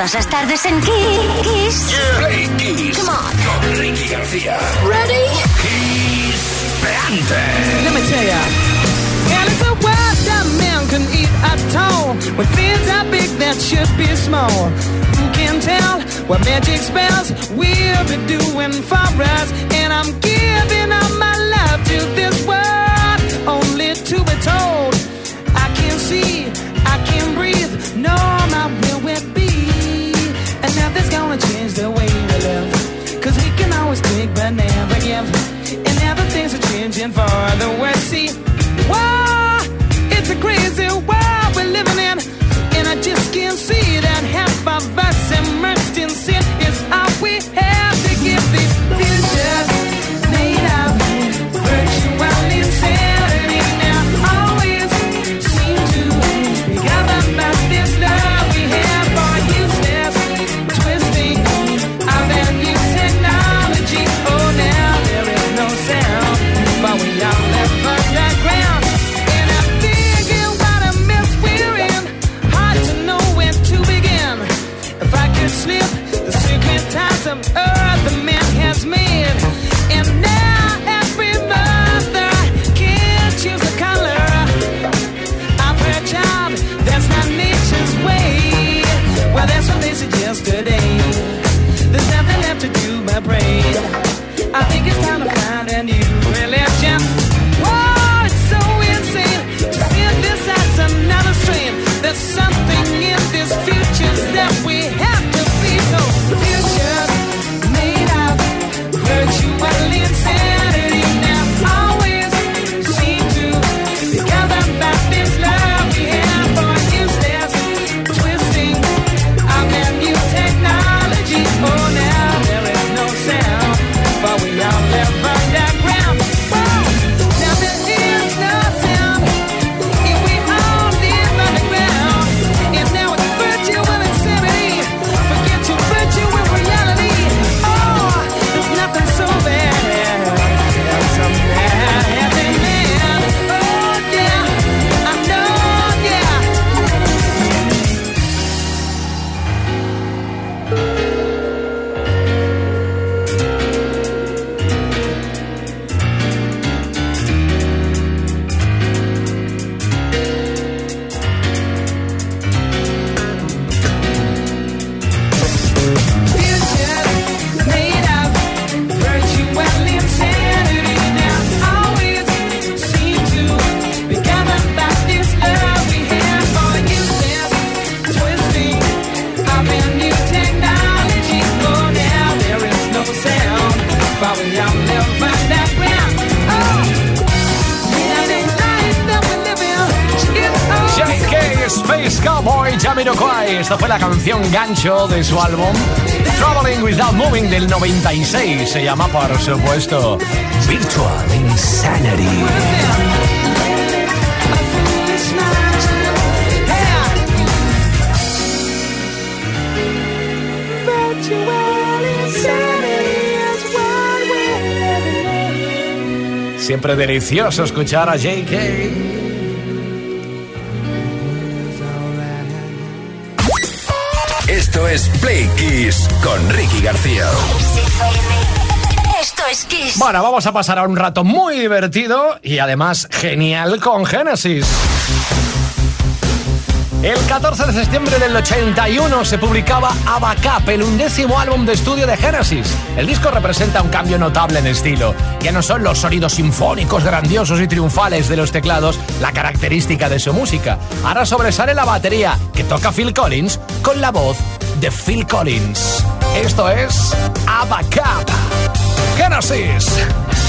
Todas las tardes en Kiss. Play Kiss Come on. con Ricky García. Ready? Kiss Plante. Let me tell ya. And it's a world that man can eat at all. When things are big that should be small. Who can tell what magic spells we'll be doing for us? And I'm giving all my love to this world, only to be told I can see, give. And everything's changing for the worse. See, wow, it's a crazy world we're living in. And I just can't see that half of us immersed in sin Esta fue la canción gancho de su álbum Traveling Without Moving del 96. Se llama, por supuesto, Virtual Insanity. Siempre delicioso escuchar a JK. Esto es Play Kiss con Ricky García. Esto es Kiss. Bueno, vamos a pasar a un rato muy divertido y además genial con Genesis. El 14 de septiembre del 81 se publicaba Abacap, el undécimo álbum de estudio de Genesis. El disco representa un cambio notable en estilo. Ya no son los sonidos sinfónicos grandiosos y triunfales de los teclados la característica de su música. Ahora sobresale la batería que toca Phil Collins con la voz de Phil Collins. Esto es Abacap. Genesis.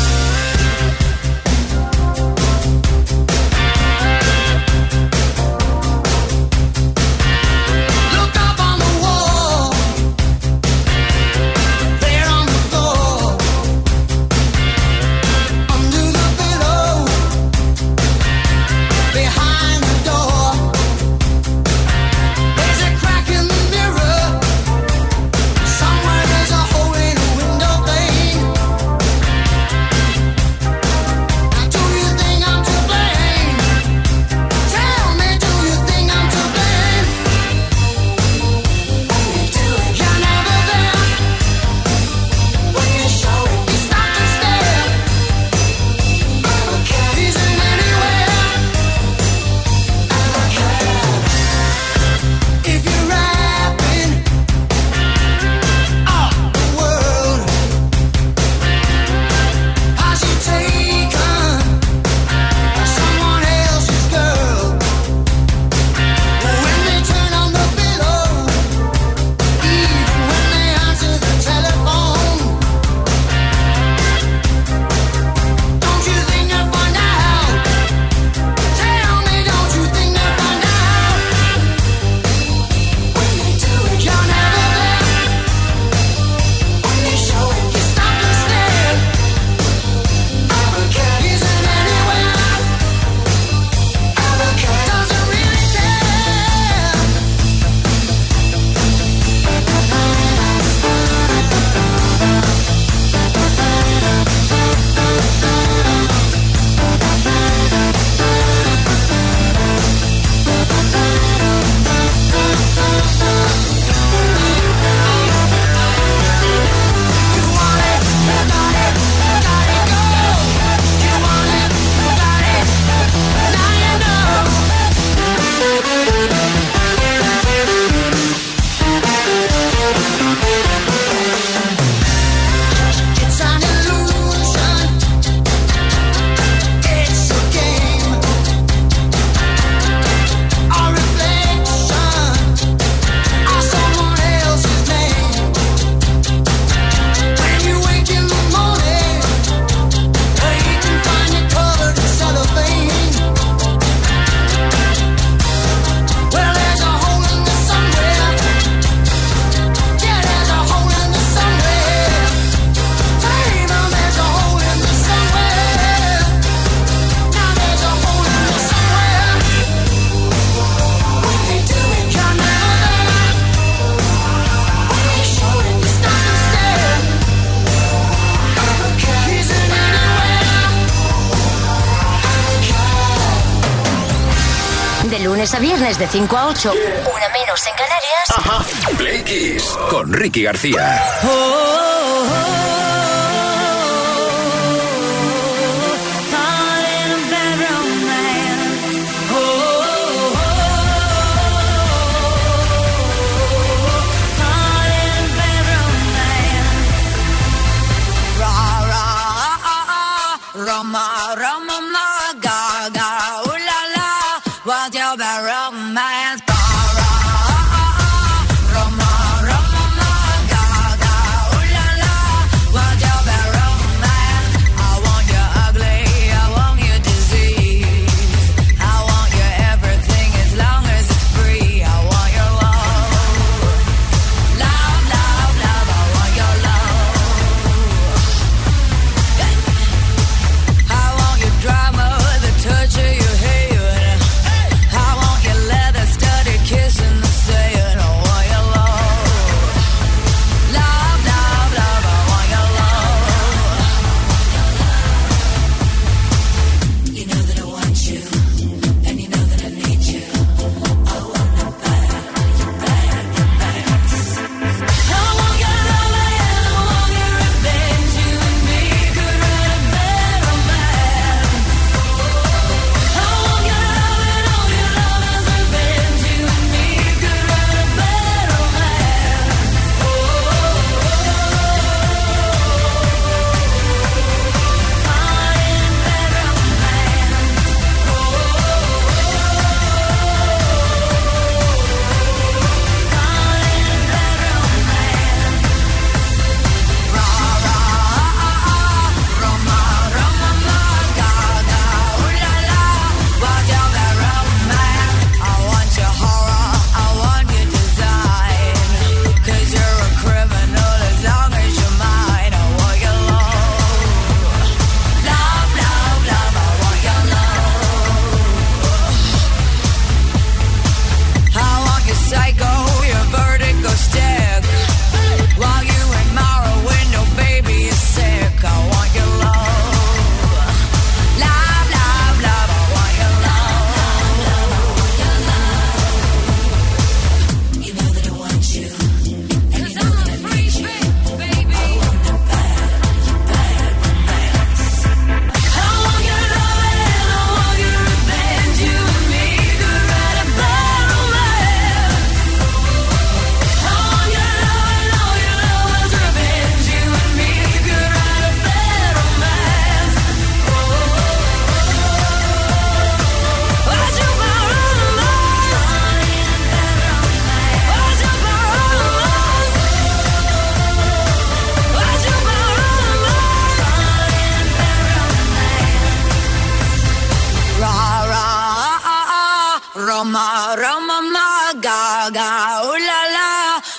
5 a 8, una menos en Canarias. Play Kiss con Ricky García. Roma,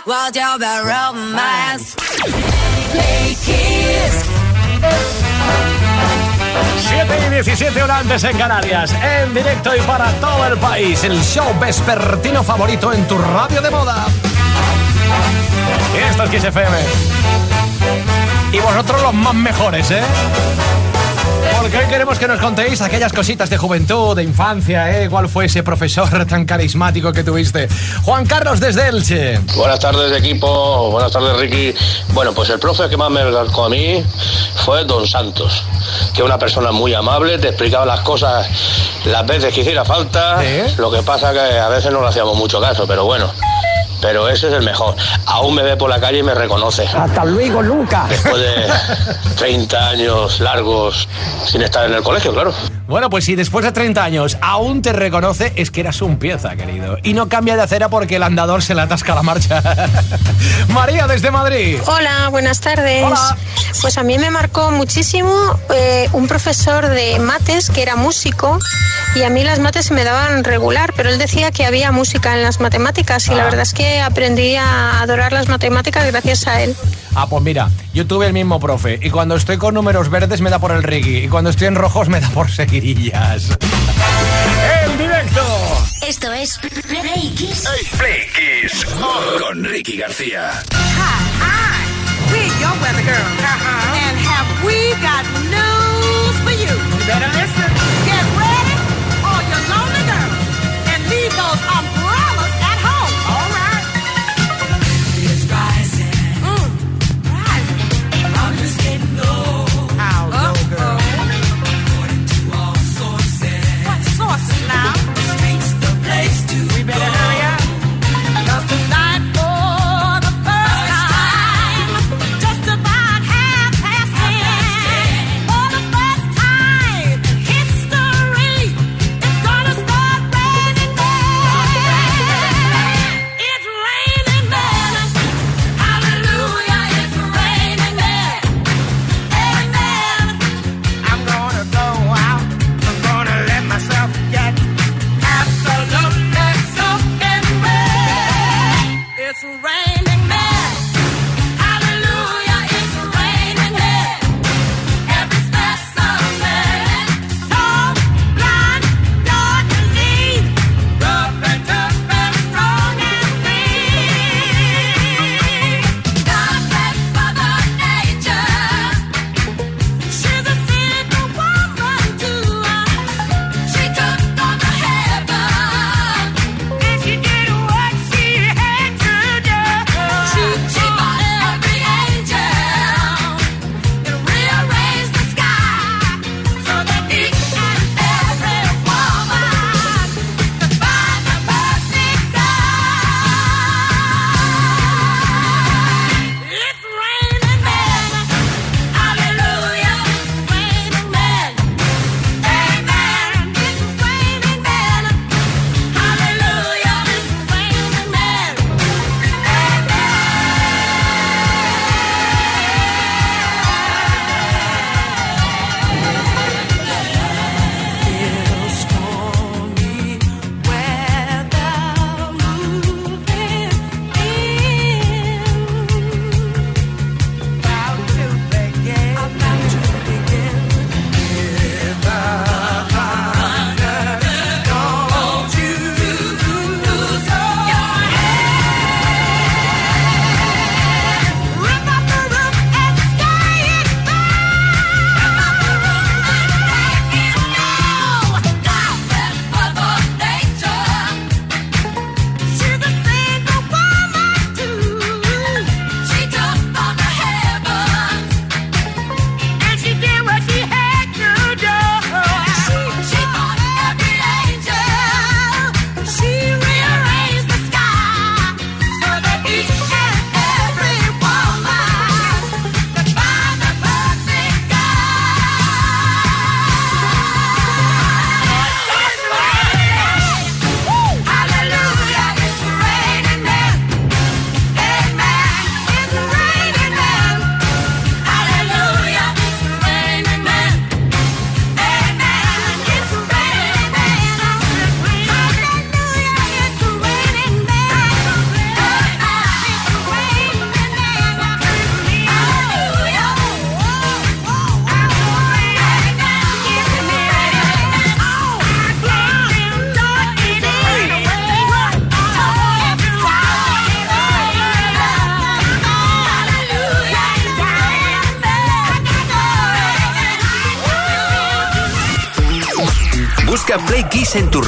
la, what's your bad romance? Play Kiss. 7 y 17 horas antes en Canarias, en directo y para todo el país, el show vespertino favorito en tu radio de moda. Y esto es Kiss FM. Y vosotros los más mejores, ¿eh? Porque hoy queremos que nos contéis aquellas cositas de juventud, de infancia, ¿eh? ¿Cuál fue ese profesor tan carismático que tuviste? Juan Carlos desde Elche. Buenas tardes equipo, buenas tardes Ricky. Bueno, pues el profe que más me marcó a mí fue Don Santos, que es una persona muy amable, te explicaba las cosas las veces que hiciera falta, ¿Sí? lo que pasa que a veces no le hacíamos mucho caso, pero bueno. Pero ese es el mejor. Aún me ve por la calle y me reconoce. Hasta luego, nunca. Después de 30 años largos sin estar en el colegio, claro. Bueno, pues si después de 30 años aún te reconoce, es que eras un pieza, querido. Y no cambia de acera porque el andador se le atasca la marcha. María desde Madrid. Hola, buenas tardes. Hola. Pues a mí me marcó muchísimo eh, un profesor de mates que era músico y a mí las mates se me daban regular, pero él decía que había música en las matemáticas y la verdad es que aprendí a adorar las matemáticas gracias a él. Ah, pues mira, yo tuve el mismo profe y cuando estoy con números verdes me da por el reggae y cuando estoy en rojos me da por seguirillas. ¡En directo! Esto es Play Kiss. Play Kiss con Ricky García. Hi, we're your weather girl.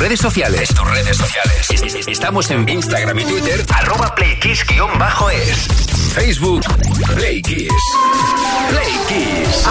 redes sociales. Tus redes sociales. Estamos en Instagram y Twitter, arroba playkiss-es. Facebook, Playkiss. Playkiss.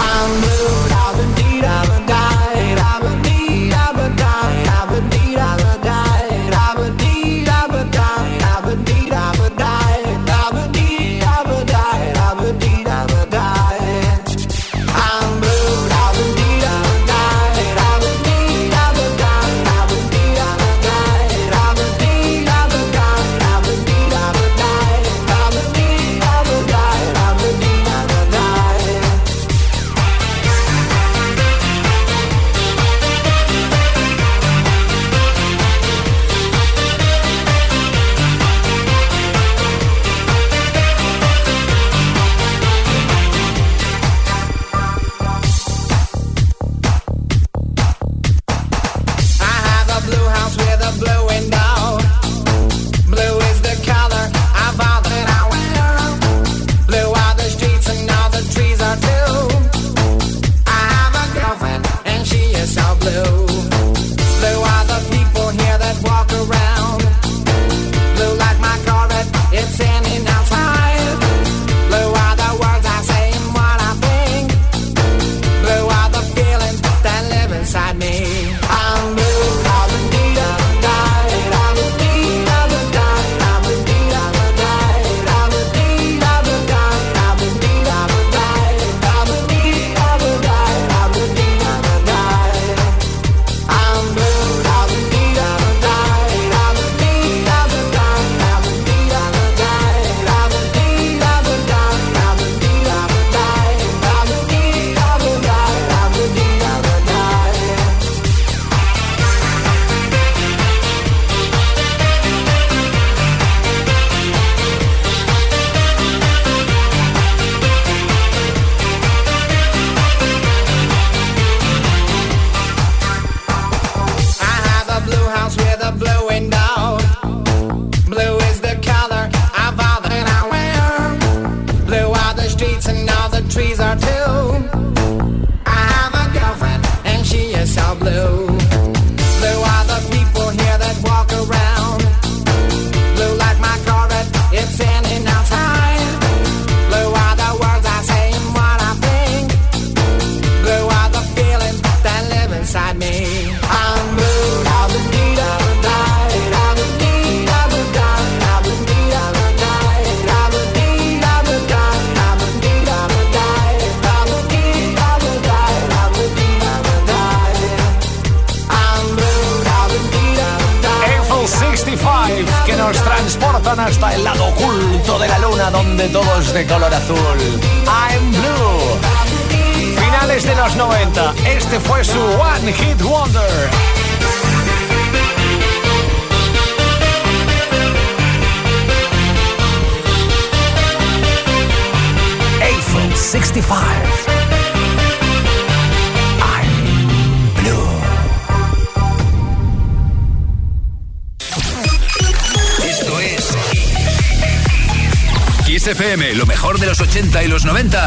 los 90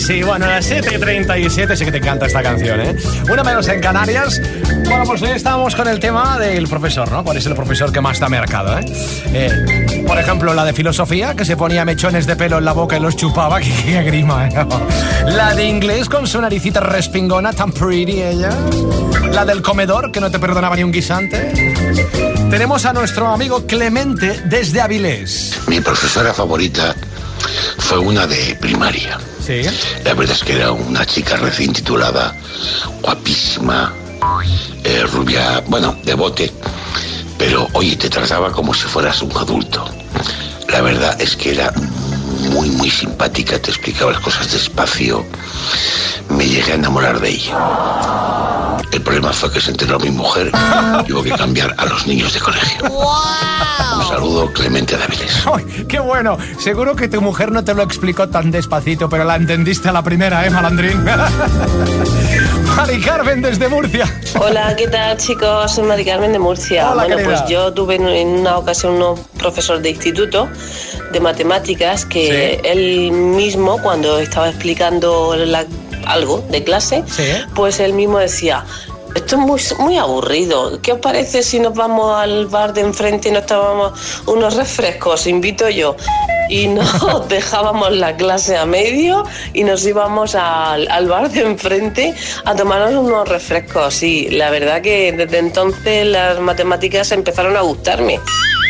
sí. Bueno, a las 7.37 sí que te encanta esta canción, ¿eh? Una menos en Canarias. Bueno, pues hoy estamos con el tema del profesor, ¿no? ¿Cuál es el profesor que más te ha marcado, eh? Eh, por ejemplo, la de filosofía, que se ponía mechones de pelo en la boca y los chupaba, que qué grima, ¿eh? La de inglés con su naricita respingona, tan pretty ella. La del comedor, que no te perdonaba ni un guisante. Tenemos a nuestro amigo Clemente desde Avilés. Mi profesora favorita fue una de primaria. La verdad es que era una chica recién titulada, guapísima, eh, rubia, bueno, de bote, pero oye, te trataba como si fueras un adulto. La verdad es que era muy, muy simpática, te explicaba las cosas despacio. Me llegué a enamorar de ella. El problema fue que se enteró mi mujer y hubo que cambiar a los niños de colegio. Un saludo, Clemente Dáviles. ¡Ay, qué bueno! Seguro que tu mujer no te lo explicó tan despacito, pero la entendiste a la primera, ¿eh, malandrín? Mari Carmen desde Murcia. Hola, ¿qué tal chicos? Soy Mari Carmen de Murcia. Hola, bueno, querida. pues yo tuve en- una ocasión un profesor de instituto de matemáticas que Sí. él mismo, cuando estaba explicando la- algo de clase, Sí. pues él mismo decía, esto es muy, muy aburrido. ¿Qué os parece si nos vamos al bar de enfrente y nos tomamos unos refrescos? Invito yo. Y nos dejábamos la clase a medio y nos íbamos al, al bar de enfrente a tomarnos unos refrescos. Y la verdad que desde entonces las matemáticas empezaron a gustarme.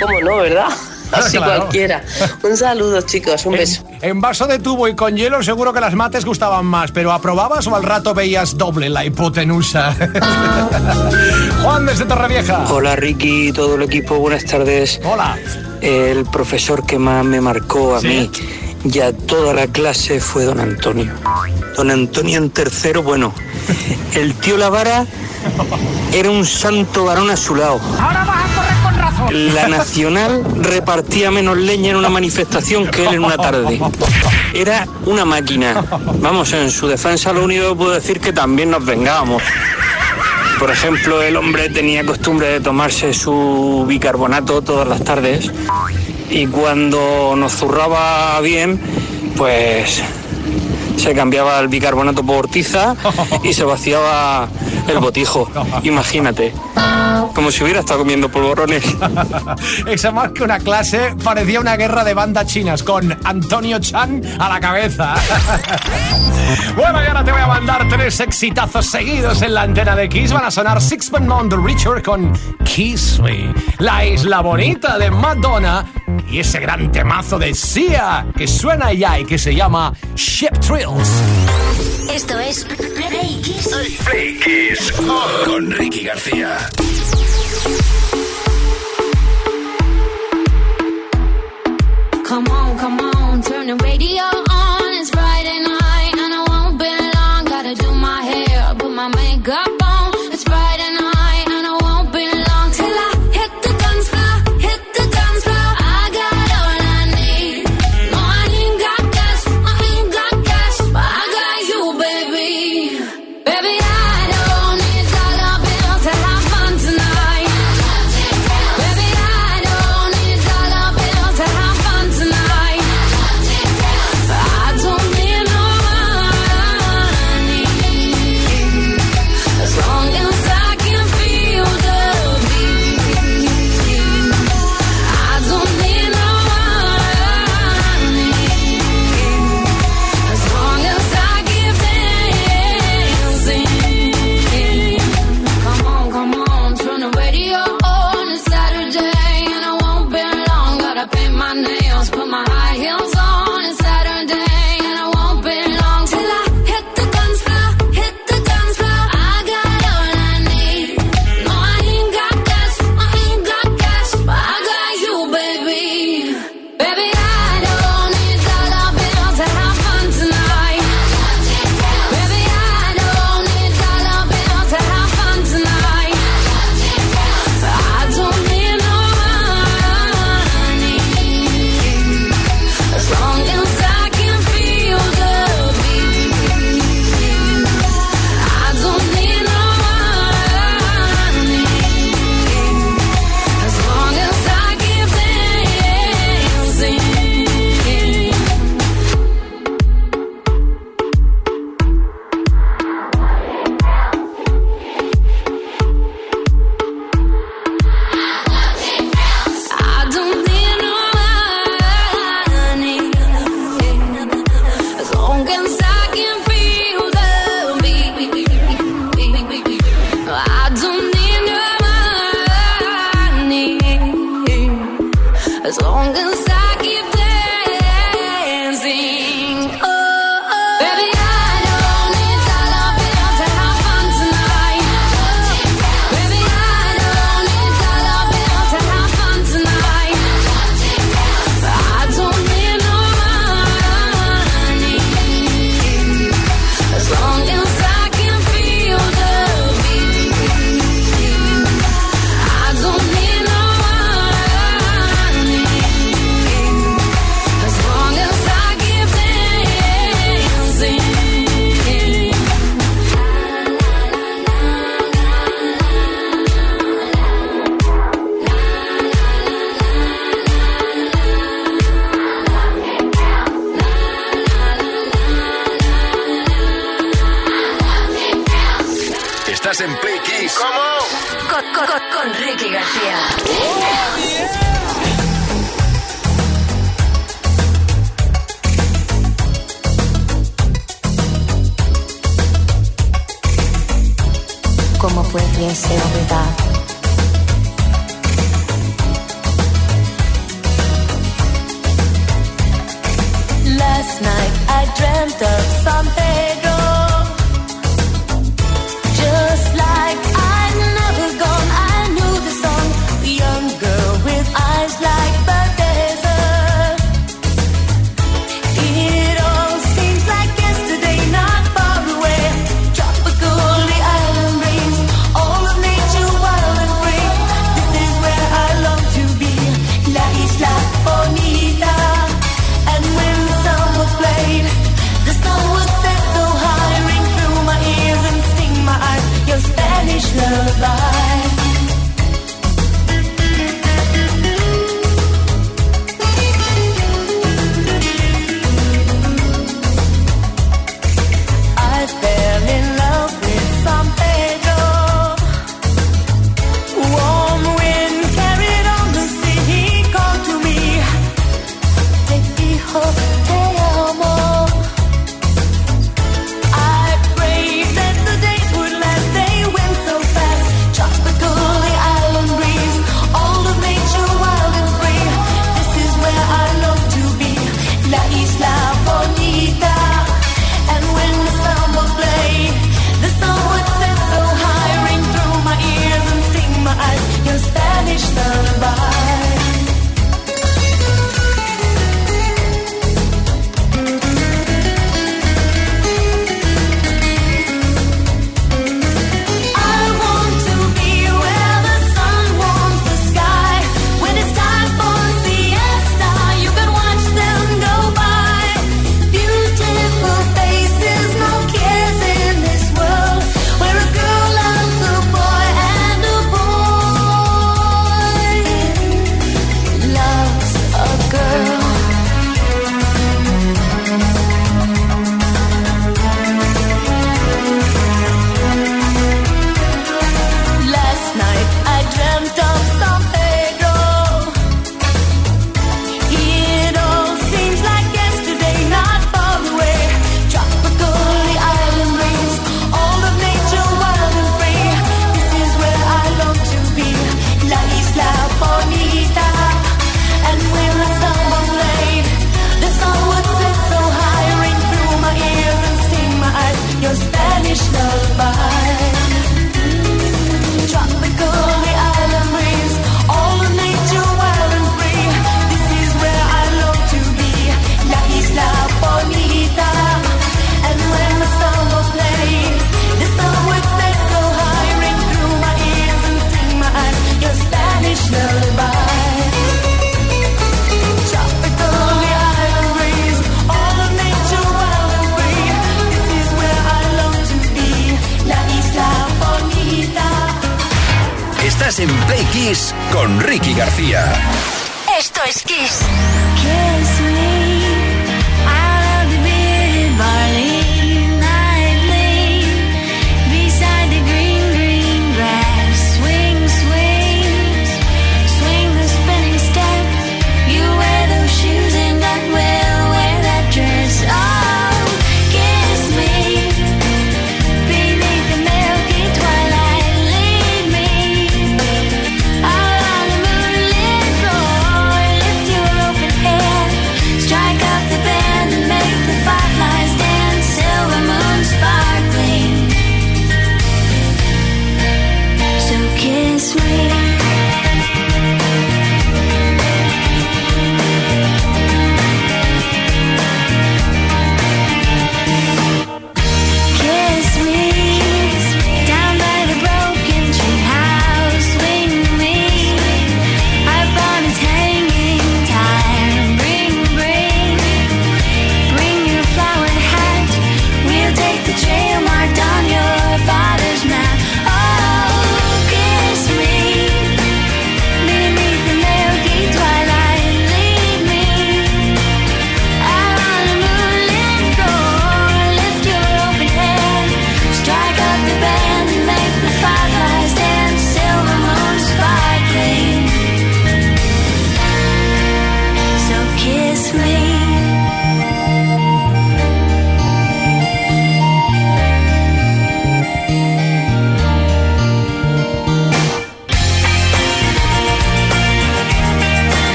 ¿Cómo no, verdad? Así Claro. cualquiera. Un saludo, chicos. Un beso. En vaso de tubo y con hielo seguro que las mates gustaban más, pero ¿aprobabas o al rato veías doble la hipotenusa? Juan desde Torrevieja. Hola Ricky y todo el equipo, buenas tardes. Hola. El profesor que más me marcó a mí y a toda la clase fue don Antonio. Don Antonio en tercero, bueno, el tío Lavara era un santo varón a su lado. Ahora La Nacional repartía menos leña en una manifestación que él en una tarde. Era una máquina. Vamos, en su defensa lo único que puedo decir que también nos vengábamos. Por ejemplo, el hombre tenía costumbre de tomarse su bicarbonato todas las tardes y cuando nos zurraba bien, pues se cambiaba el bicarbonato por tiza y se vaciaba el botijo. Imagínate, como si hubiera estado comiendo polvorones. Esa más que una clase parecía una guerra de bandas chinas con Antonio Chan a la cabeza. bueno, y ahora te voy a mandar tres exitazos seguidos en la antena de Kiss. Van a sonar Six Man on the Richard con Kiss Me, La Isla Bonita de Madonna y ese gran temazo de Sia que suena ya y que se llama Ship Thrills. Esto es Play Kiss. Play Kiss con Ricky García. Come on, come on, turn the radio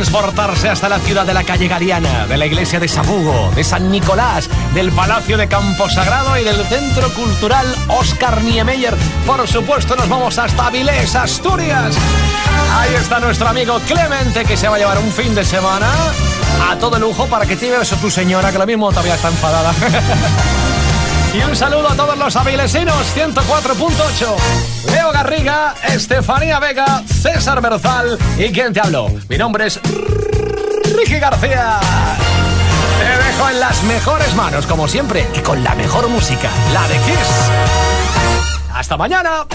teletransportarse hasta la ciudad de la calle Galiana, de la iglesia de Sabugo, de San Nicolás, del Palacio de Camposagrado y del Centro Cultural Oscar Niemeyer. Por supuesto, nos vamos hasta Avilés, Asturias. Ahí está nuestro amigo Clemente, que se va a llevar un fin de semana a todo lujo para que te lleves a tu señora, que lo mismo todavía está enfadada. Y un saludo a todos los avilesinos 104.8. Leo Garriga, Estefanía Vega, César Berzal y quien te habló. Mi nombre es Ricky García. Te dejo en las mejores manos, como siempre, y con la mejor música, la de Kiss. Hasta mañana.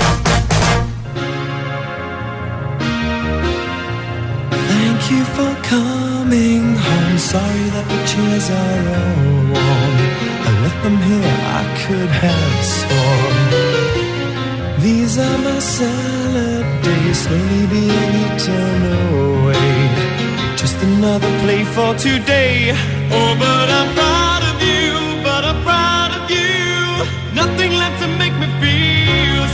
Thank you for coming home. Sorry that the chairs are all warm. Them I could have. These are my salad days, slowly being eaten away. Just another play for today. Oh, but I'm proud of you, but I'm proud of you. Nothing left to make me feel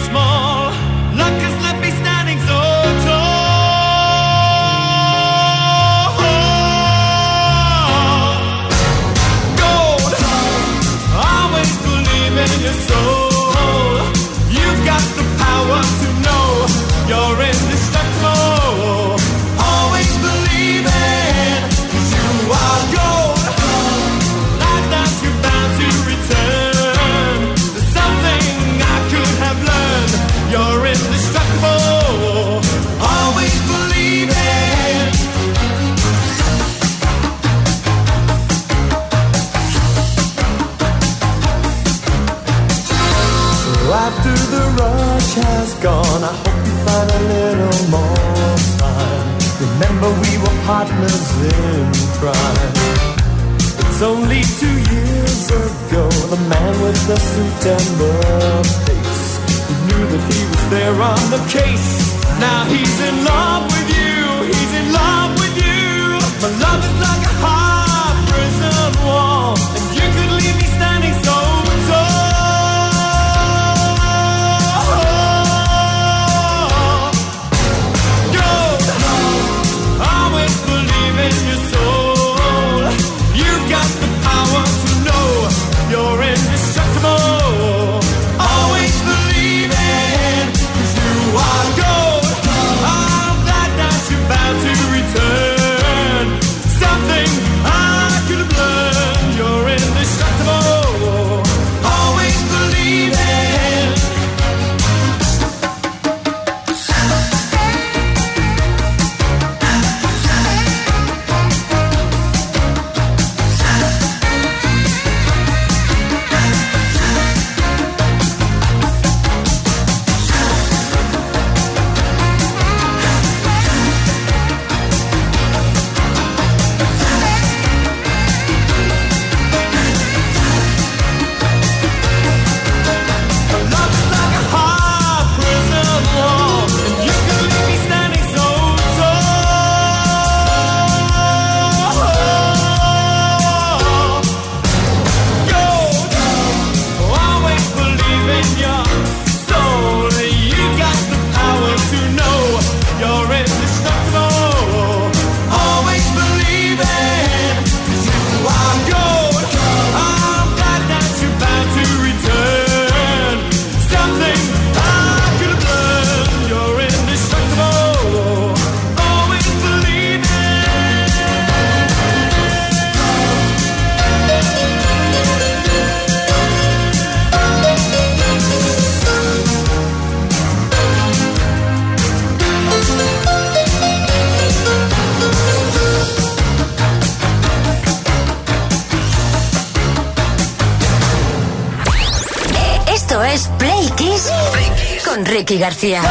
want to know. You're in gone, I hope you find a little more time. Remember, we were partners in crime. It's only two years ago, the man with the suit and the face who knew that he was there on the case. Now he's in love with you, he's in love with you. My love is like a hard prison wall, Ricky García.